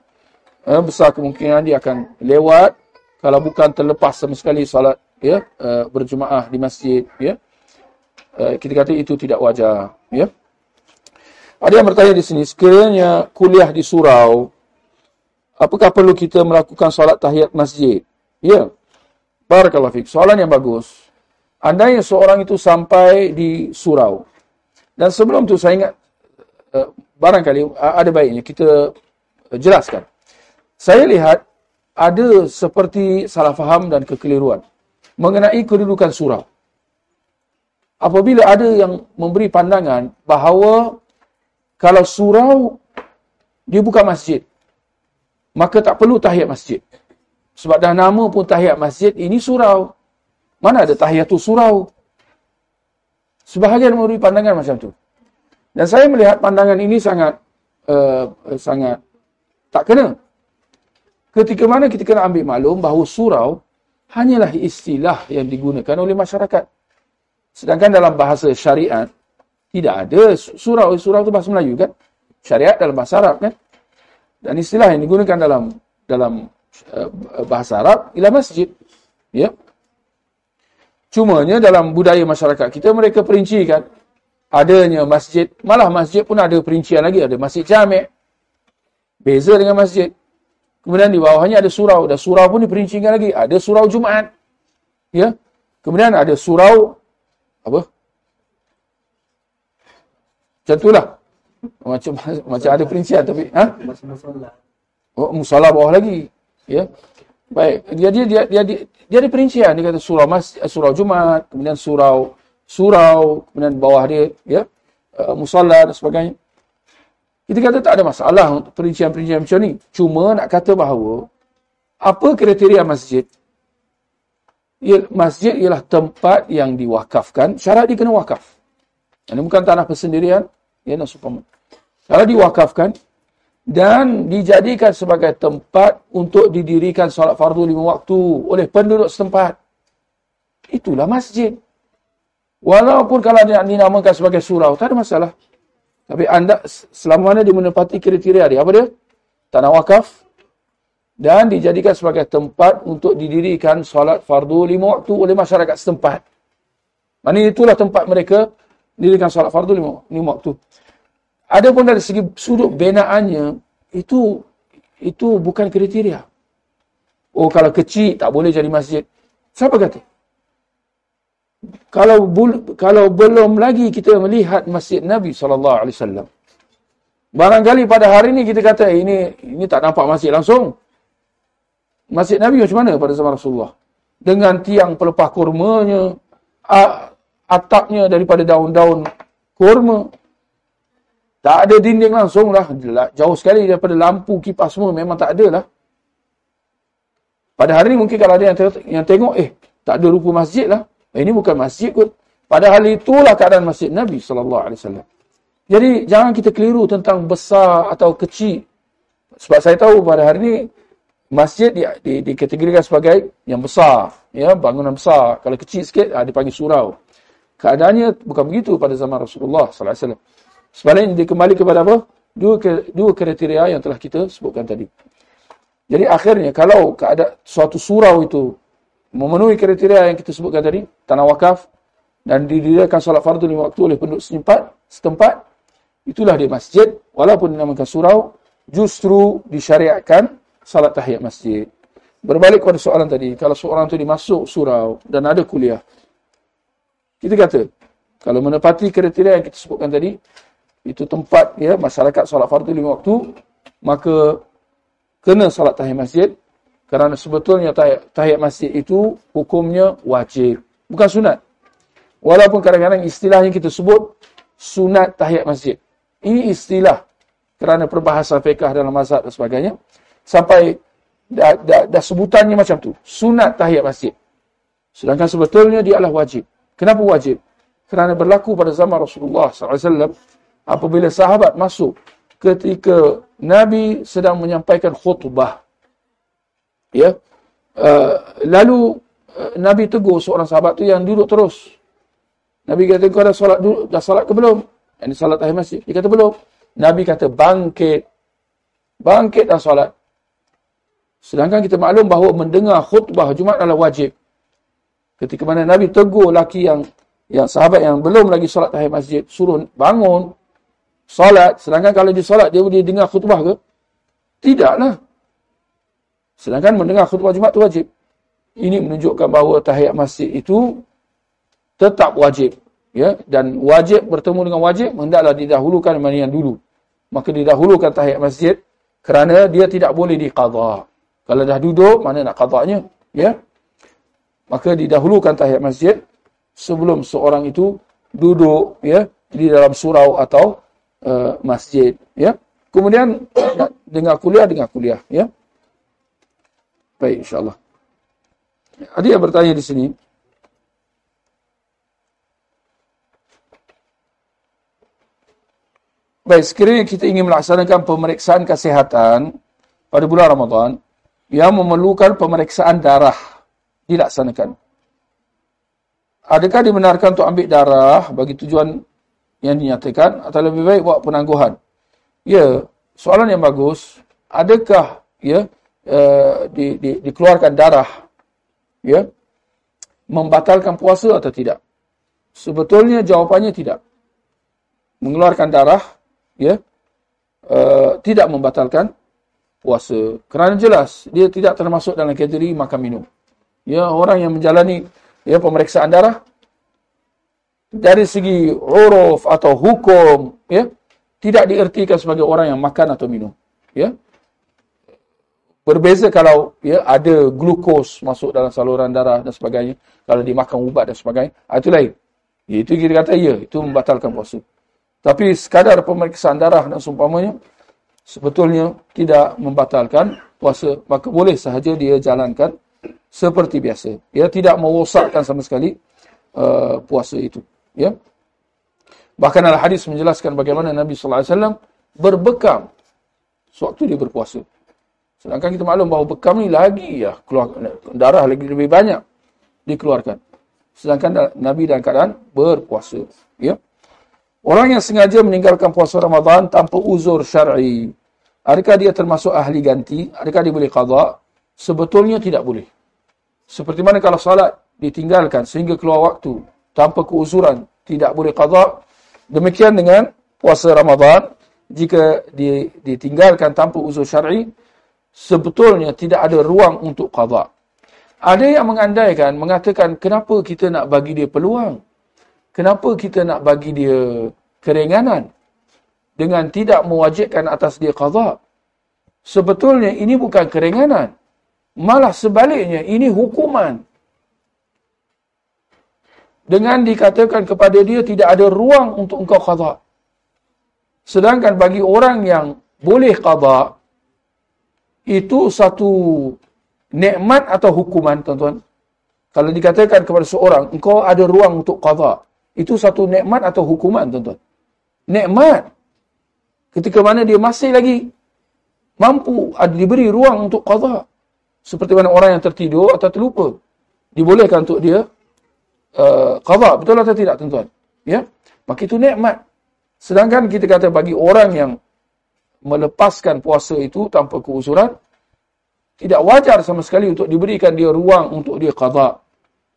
Speaker 1: uh, besar kemungkinan dia akan lewat kalau bukan terlepas sama sekali solat ya uh, berjemaah di masjid ya. Uh, kita kata itu tidak wajar ya. Ada yang bertanya di sini, sekiranya kuliah di surau apakah perlu kita melakukan solat tahiyat masjid? Ya. Barakallahu fiik. Soalan yang bagus. Andainya seorang itu sampai di surau. Dan sebelum itu saya ingat uh, barangkali ada baiknya kita uh, jelaskan. Saya lihat ada seperti salah faham dan kekeliruan mengenai kedudukan surau. Apabila ada yang memberi pandangan bahawa kalau surau dia bukan masjid, maka tak perlu tahiyat masjid. Sebab dah nama pun tahiyat masjid, ini surau. Mana ada tahiyatul surau? Sebahagian memberi pandangan macam tu. Dan saya melihat pandangan ini sangat uh, sangat tak kena. Ketika mana kita kena ambil maklum bahawa surau hanyalah istilah yang digunakan oleh masyarakat. Sedangkan dalam bahasa syariat, tidak ada surau. Surau itu bahasa Melayu kan? Syariat dalam bahasa Arab kan? Dan istilah yang digunakan dalam dalam uh, bahasa Arab ialah masjid. Ya. Cumanya dalam budaya masyarakat kita mereka perincikan adanya masjid, malah masjid pun ada perincian lagi, ada masjid jamek. Beza dengan masjid. Kemudian di bawahnya ada surau, dan surau pun diperincikan lagi, ada surau Jumaat. Ya. Kemudian ada surau apa? Itulah macam <laughs> macam ada perincian tapi ha oh musalla bawah lagi ya baik dia dia dia dia dia, dia ada perincian dia kata surau mas surau jumaat kemudian surau surau kemudian bawah dia ya uh, musalla dan sebagainya. Kita kata tak ada masalah untuk perincian-perincian macam ni. Cuma nak kata bahawa apa kriteria masjid? Ya, masjid ialah tempat yang diwakafkan. Syarat dia kena wakaf. Ini bukan tanah persendirian ya nak supaya kalau diwakafkan dan dijadikan sebagai tempat untuk didirikan solat fardu lima waktu oleh penduduk setempat. Itulah masjid. Walaupun kalau dia dinamakan sebagai surau, tak ada masalah. Tapi anda selama mana dia menepati kriteria dia, apa dia? Tanah wakaf dan dijadikan sebagai tempat untuk didirikan solat fardu lima waktu oleh masyarakat setempat. Mana itulah tempat mereka didirikan solat fardu lima, lima waktu. Adapun dari segi sudut benaannya itu itu bukan kriteria. Oh kalau kecil tak boleh jadi masjid. Siapa kata? Kalau kalau belum lagi kita melihat Masjid Nabi sallallahu alaihi wasallam. Barangkali pada hari ini kita kata eh, ini ini tak nampak masjid langsung. Masjid Nabi macam mana pada zaman Rasulullah? Dengan tiang pelepah kurmanya, atapnya daripada daun-daun kurma, tak ada dinding langsung lah. Jauh sekali daripada lampu, kipas semua memang tak ada lah. Pada hari ini mungkin kalau ada yang, yang tengok, eh tak ada rupa masjid lah. Ini bukan masjid kot. Padahal itulah keadaan masjid Nabi SAW. Jadi jangan kita keliru tentang besar atau kecil. Sebab saya tahu pada hari ini masjid di, di, dikategorikan sebagai yang besar, ya, bangunan besar. Kalau kecil sikit, ha, dipanggil surau. Keadaannya bukan begitu pada zaman Rasulullah sallallahu alaihi wasallam. Sebaliknya dia kembali kepada apa? Dua dua kriteria yang telah kita sebutkan tadi. Jadi akhirnya kalau keadaan suatu surau itu memenuhi kriteria yang kita sebutkan tadi, tanah wakaf dan didirikan solat fardu lima waktu oleh penduduk setempat, setempat itulah dia masjid walaupun dinamakan surau justru disyariatkan salat tahiyat masjid. Berbalik kepada soalan tadi, kalau seorang itu dimasuk surau dan ada kuliah, kita kata, kalau menepati kriteria yang kita sebutkan tadi, itu tempat ya masyarakat solat fardu lima waktu, maka kena solat tahiyat masjid kerana sebetulnya tahiyat masjid itu hukumnya wajib, bukan sunat. Walaupun kadang-kadang istilahnya kita sebut sunat tahiyat masjid. Ini istilah kerana perbahasan fiqah dalam mazhab dan sebagainya. Sampai dah, dah, dah sebutannya macam tu. Sunat tahiyat masjid. Sedangkan sebetulnya dia adalah wajib. Kenapa wajib? Kerana berlaku pada zaman Rasulullah SAW apabila sahabat masuk ketika Nabi sedang menyampaikan khutbah. Ya. Uh, lalu uh, Nabi tegur seorang sahabat tu yang duduk terus. Nabi kata kau dah solat dulu, dah solat ke belum? Yang ni solat tahiyat masjid. Dia kata belum. Nabi kata bangkit. Bangkit dah solat. Sedangkan kita maklum bahawa mendengar khutbah Jumat adalah wajib. Ketika mana Nabi tegur laki yang yang sahabat yang belum lagi solat tahiyat masjid suruh bangun solat sedangkan kalau dia solat dia boleh dengar khutbah ke tidaklah sedangkan mendengar khutbah Jumat itu wajib. Ini menunjukkan bahawa tahiyat masjid itu tetap wajib ya. Dan wajib bertemu dengan wajib hendaklah didahulukan mana yang dulu. Maka didahulukan tahiyat masjid kerana dia tidak boleh diqadha. Kalau dah duduk mana nak qadanya ya? Maka didahulukan tahiyat masjid sebelum seorang itu duduk ya di dalam surau atau uh, masjid ya. Kemudian <coughs> dengar kuliah dengar kuliah ya baik insyaallah ada yang bertanya di sini Baik, sekiranya kita ingin melaksanakan pemeriksaan kesihatan pada bulan Ramadan yang memerlukan pemeriksaan darah dilaksanakan. Adakah dibenarkan untuk ambil darah bagi tujuan yang dinyatakan atau lebih baik buat penangguhan? Ya, soalan yang bagus. Adakah ya uh, di, di, dikeluarkan darah ya membatalkan puasa atau tidak? Sebetulnya jawapannya tidak. Mengeluarkan darah ya uh, tidak membatalkan puasa kerana jelas dia tidak termasuk dalam kategori makan minum ya orang yang menjalani ya pemeriksaan darah dari segi uruf atau hukum ya tidak diertikan sebagai orang yang makan atau minum ya berbeza kalau ya ada glukos masuk dalam saluran darah dan sebagainya kalau dimakan ubat dan sebagainya ah, itu lain itu kita kata ya itu membatalkan puasa tapi sekadar pemeriksaan darah dan seumpamanya sebetulnya tidak membatalkan puasa. Maka boleh sahaja dia jalankan seperti biasa. Ya tidak merosakkan sama sekali uh, puasa itu. Ya. Bahkan al hadis menjelaskan bagaimana Nabi wasallam berbekam sewaktu dia berpuasa. Sedangkan kita maklum bahawa bekam ni lagi ya keluar darah lagi lebih banyak dikeluarkan. Sedangkan Nabi dalam keadaan berpuasa, ya. Orang yang sengaja meninggalkan puasa Ramadan tanpa uzur syar'i, adakah dia termasuk ahli ganti? Adakah dia boleh qada? Sebetulnya tidak boleh. Seperti mana kalau salat ditinggalkan sehingga keluar waktu tanpa keuzuran, tidak boleh qada. Demikian dengan puasa Ramadan, jika ditinggalkan tanpa uzur syar'i, sebetulnya tidak ada ruang untuk qada. Ada yang mengandaikan, mengatakan kenapa kita nak bagi dia peluang? kenapa kita nak bagi dia keringanan dengan tidak mewajibkan atas dia qada? Sebetulnya ini bukan keringanan. Malah sebaliknya ini hukuman. Dengan dikatakan kepada dia tidak ada ruang untuk engkau qada. Sedangkan bagi orang yang boleh qada itu satu nikmat atau hukuman tuan-tuan. Kalau dikatakan kepada seorang engkau ada ruang untuk qada, itu satu nikmat atau hukuman, tuan-tuan. Nikmat. Ketika mana dia masih lagi mampu, ada diberi ruang untuk qadha. Seperti mana orang yang tertidur atau terlupa. Dibolehkan untuk dia uh, qada. Betul atau tidak tuan-tuan? Ya? Maka itu nikmat. Sedangkan kita kata bagi orang yang melepaskan puasa itu tanpa keusuran, tidak wajar sama sekali untuk diberikan dia ruang untuk dia qada.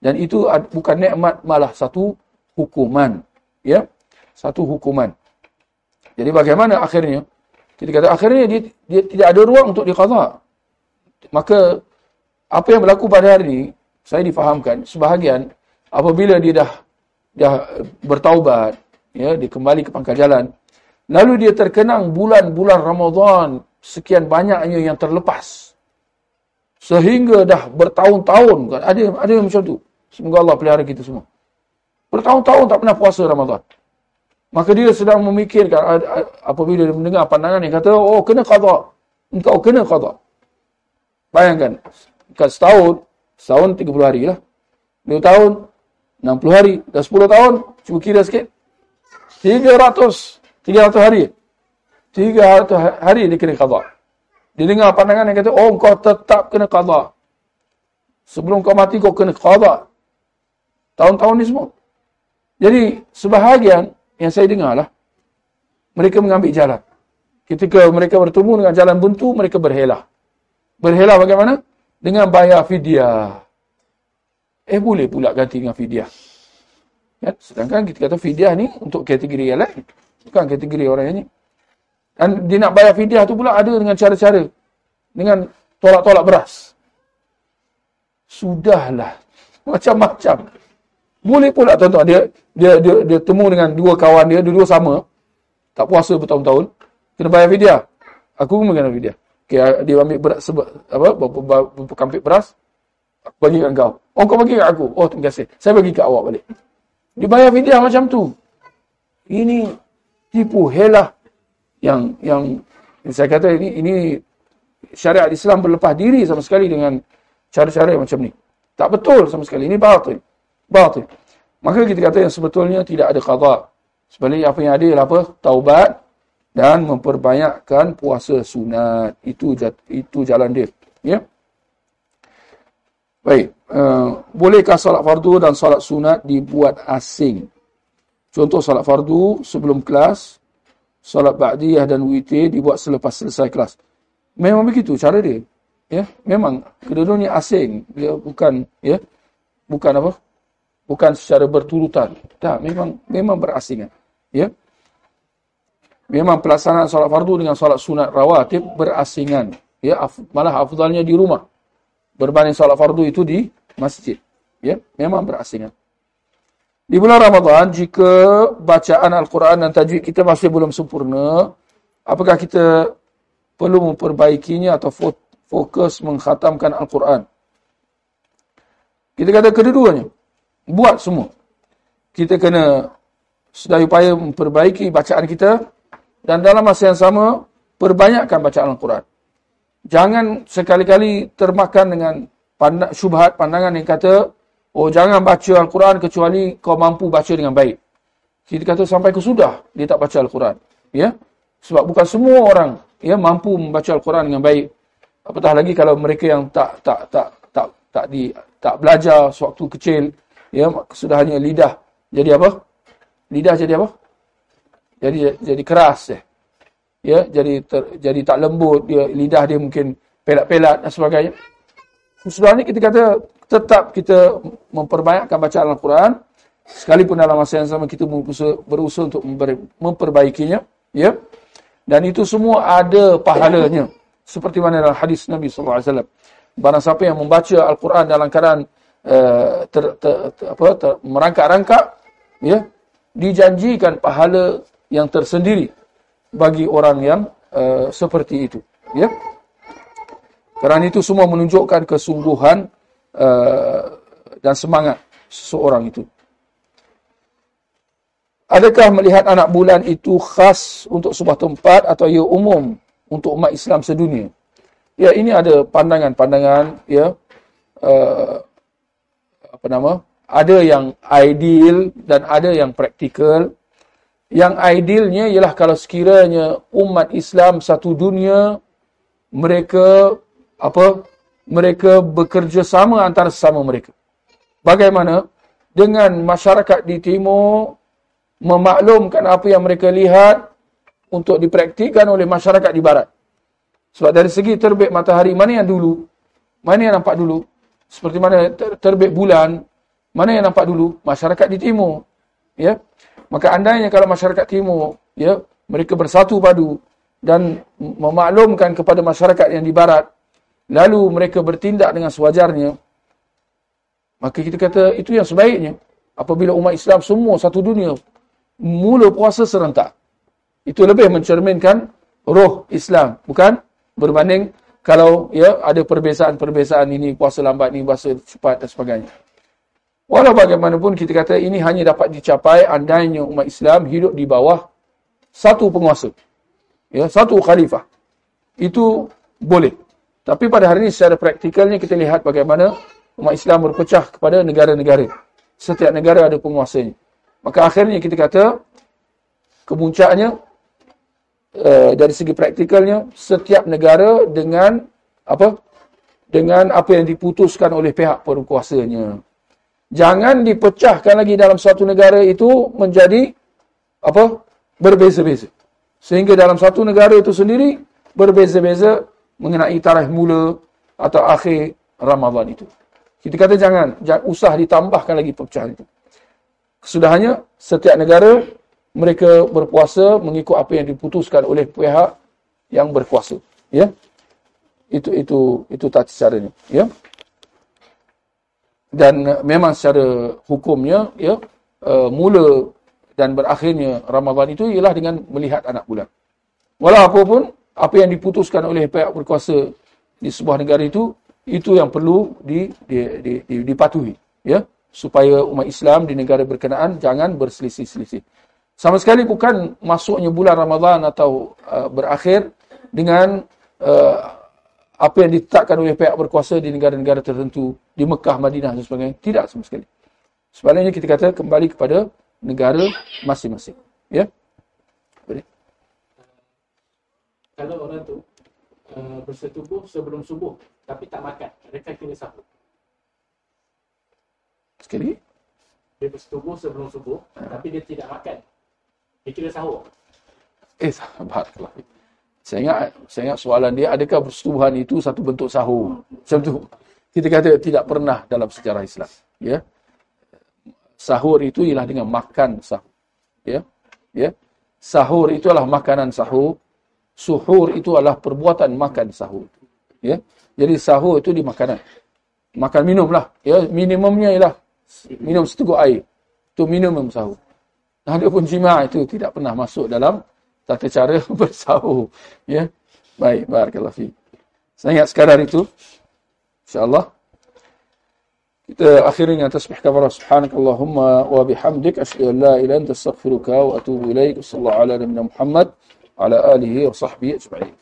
Speaker 1: Dan itu bukan nikmat malah satu hukuman. Ya? Satu hukuman. Jadi bagaimana akhirnya? Kita kata akhirnya dia, dia tidak ada ruang untuk diqadha. Maka apa yang berlaku pada hari ini saya difahamkan sebahagian apabila dia dah dah bertaubat ya dikembali ke pangkal jalan lalu dia terkenang bulan-bulan Ramadan sekian banyaknya yang terlepas sehingga dah bertahun-tahun kan ada ada macam tu semoga Allah pelihara kita semua bertahun-tahun tak pernah puasa Ramadan Maka dia sedang memikirkan apabila dia mendengar pandangan yang kata, oh kena qadha. Engkau kena qadha. Bayangkan, kat setahun, setahun 30 hari lah. Dua tahun, 60 hari. Dah 10 tahun, cuba kira sikit. 300, 300 hari. 300 hari dia kena qadha. Dia dengar pandangan yang kata, oh kau tetap kena qadha. Sebelum kau mati, kau kena qadha. Tahun-tahun ni semua. Jadi, sebahagian yang saya dengar lah, mereka mengambil jalan. Ketika mereka bertemu dengan jalan buntu, mereka berhelah. Berhelah bagaimana? Dengan bayar fidyah. Eh, boleh pula ganti dengan fidyah. Ya, sedangkan kita kata fidyah ni untuk kategori yang lain. Bukan kategori orang yang ni. Dan dia nak bayar fidyah tu pula ada dengan cara-cara. Dengan tolak-tolak beras. Sudahlah. <laughs> Macam-macam. Boleh pula tuan-tuan dia, dia dia dia temu dengan dua kawan dia, dua-dua sama. Tak puasa bertahun-tahun. Kena bayar fidyah. Aku pun kena fidyah. Okay, dia ambil beras sebab apa? Berapa kampit beras? Aku bagi kat kau. Oh, kau bagi kat aku. Oh, terima kasih. Saya bagi kat awak balik. Dia bayar fidyah macam tu. Ini tipu helah yang yang saya kata ini ini syariat Islam berlepas diri sama sekali dengan cara-cara macam ni. Tak betul sama sekali. Ini batil batil. Maka kita kata yang sebetulnya tidak ada qada. Sebaliknya apa yang ada ialah apa? Taubat dan memperbanyakkan puasa sunat. Itu itu jalan dia. Ya. Baik, uh, bolehkah solat fardu dan solat sunat dibuat asing? Contoh solat fardu sebelum kelas, solat ba'diyah dan witir dibuat selepas selesai kelas. Memang begitu cara dia. Ya, memang kedua-duanya asing, dia bukan ya, bukan apa? bukan secara berturutan. Tak, memang memang berasingan. Ya. Memang pelaksanaan solat fardu dengan solat sunat rawatib berasingan. Ya, af, malah afdalnya di rumah. Berbanding solat fardu itu di masjid. Ya, memang berasingan. Di bulan Ramadan, jika bacaan Al-Quran dan tajwid kita masih belum sempurna, apakah kita perlu memperbaikinya atau fokus mengkhatamkan Al-Quran? Kita kata kedua-duanya buat semua. Kita kena sedaya upaya memperbaiki bacaan kita dan dalam masa yang sama perbanyakkan bacaan Al-Quran. Jangan sekali-kali termakan dengan pandang, syubhat pandangan yang kata, oh jangan baca Al-Quran kecuali kau mampu baca dengan baik. Kita kata sampai ke sudah dia tak baca Al-Quran. Ya? Sebab bukan semua orang ya mampu membaca Al-Quran dengan baik. Apatah lagi kalau mereka yang tak tak tak tak tak di tak belajar sewaktu kecil ya sudah hanya lidah jadi apa lidah jadi apa jadi jadi keras ya ya jadi ter, jadi tak lembut dia lidah dia mungkin pelat-pelat dan sebagainya ni kita kata tetap kita memperbanyakkan bacaan Al-Quran. Sekalipun dalam masa yang sama kita berusaha, berusaha untuk memperbaikinya ya. Dan itu semua ada pahalanya. Seperti mana dalam hadis Nabi sallallahu alaihi wasallam. Barang siapa yang membaca Al-Quran dalam keadaan Eh, ter, ter, ter, apa, ter, merangkak-rangkak ya dijanjikan pahala yang tersendiri bagi orang yang uh, seperti itu ya. Kerana itu semua menunjukkan kesungguhan uh, dan semangat seseorang itu. Adakah melihat anak bulan itu khas untuk sebuah tempat atau ia umum untuk umat Islam sedunia? Ya ini ada pandangan-pandangan ya uh, apa nama? Ada yang ideal dan ada yang praktikal. Yang idealnya ialah kalau sekiranya umat Islam satu dunia mereka apa mereka bekerja sama antara sesama mereka. Bagaimana dengan masyarakat di timur memaklumkan apa yang mereka lihat untuk dipraktikkan oleh masyarakat di barat. Sebab dari segi terbit matahari, mana yang dulu? Mana yang nampak dulu? Seperti mana terbit bulan, mana yang nampak dulu? Masyarakat di timur. Ya. Maka andainya kalau masyarakat timur, ya, mereka bersatu padu dan memaklumkan kepada masyarakat yang di barat, lalu mereka bertindak dengan sewajarnya, maka kita kata itu yang sebaiknya. Apabila umat Islam semua satu dunia mula puasa serentak. Itu lebih mencerminkan roh Islam, bukan berbanding kalau ya ada perbezaan-perbezaan ini puasa lambat ni puasa cepat dan sebagainya. Walau bagaimanapun kita kata ini hanya dapat dicapai andainya umat Islam hidup di bawah satu penguasa. Ya, satu khalifah. Itu boleh. Tapi pada hari ini secara praktikalnya kita lihat bagaimana umat Islam berpecah kepada negara-negara. Setiap negara ada penguasanya. Maka akhirnya kita kata kemuncaknya uh, dari segi praktikalnya setiap negara dengan apa? Dengan apa yang diputuskan oleh pihak berkuasanya. Jangan dipecahkan lagi dalam satu negara itu menjadi apa? berbeza-beza. Sehingga dalam satu negara itu sendiri berbeza-beza mengenai tarikh mula atau akhir Ramadan itu. Kita kata jangan, jangan usah ditambahkan lagi perpecahan itu. Kesudahannya, setiap negara mereka berpuasa mengikut apa yang diputuskan oleh pihak yang berkuasa. Ya, itu itu itu tata caranya. Ya, dan memang secara hukumnya, ya, uh, mula dan berakhirnya Ramadan itu ialah dengan melihat anak bulan. Walau apapun, apa yang diputuskan oleh pihak berkuasa di sebuah negara itu, itu yang perlu di, di, di, di, dipatuhi. Ya? Supaya umat Islam di negara berkenaan jangan berselisih-selisih. Sama sekali bukan masuknya bulan Ramadan atau uh, berakhir dengan uh, apa yang ditetapkan oleh pihak berkuasa di negara-negara tertentu, di Mekah, Madinah dan sebagainya. Tidak sama sekali. Sebaliknya kita kata kembali kepada negara masing-masing. Ya. Boleh.
Speaker 2: Kalau orang tu uh, bersetubuh sebelum subuh tapi tak makan, mereka kena sahur.
Speaker 1: Sekali.
Speaker 2: Dia bersetubuh sebelum subuh tapi dia tidak makan. Dia kena sahur.
Speaker 1: Eh, sahabat. Saya ingat, saya ingat soalan dia, adakah persetubuhan itu satu bentuk sahur? Macam tu. Kita kata tidak pernah dalam sejarah Islam. Ya sahur itu ialah dengan makan sahur. Ya. Ya. Sahur itu adalah makanan sahur. Suhur itu adalah perbuatan makan sahur. Ya. Jadi sahur itu di makanan. Makan minum lah. Ya. Minimumnya ialah minum seteguk air. Itu minimum sahur. Adapun jima itu tidak pernah masuk dalam tata cara <laughs> bersahur. Ya. Baik. Barakallahu fi. Saya ingat sekadar itu. InsyaAllah. kita akhiri dengan tasbih kafarah subhanakallahumma wa bihamdik asyhadu an la anta astaghfiruka wa atubu ilaik ala nabiyyina muhammad ala alihi wa sahbihi ajma'in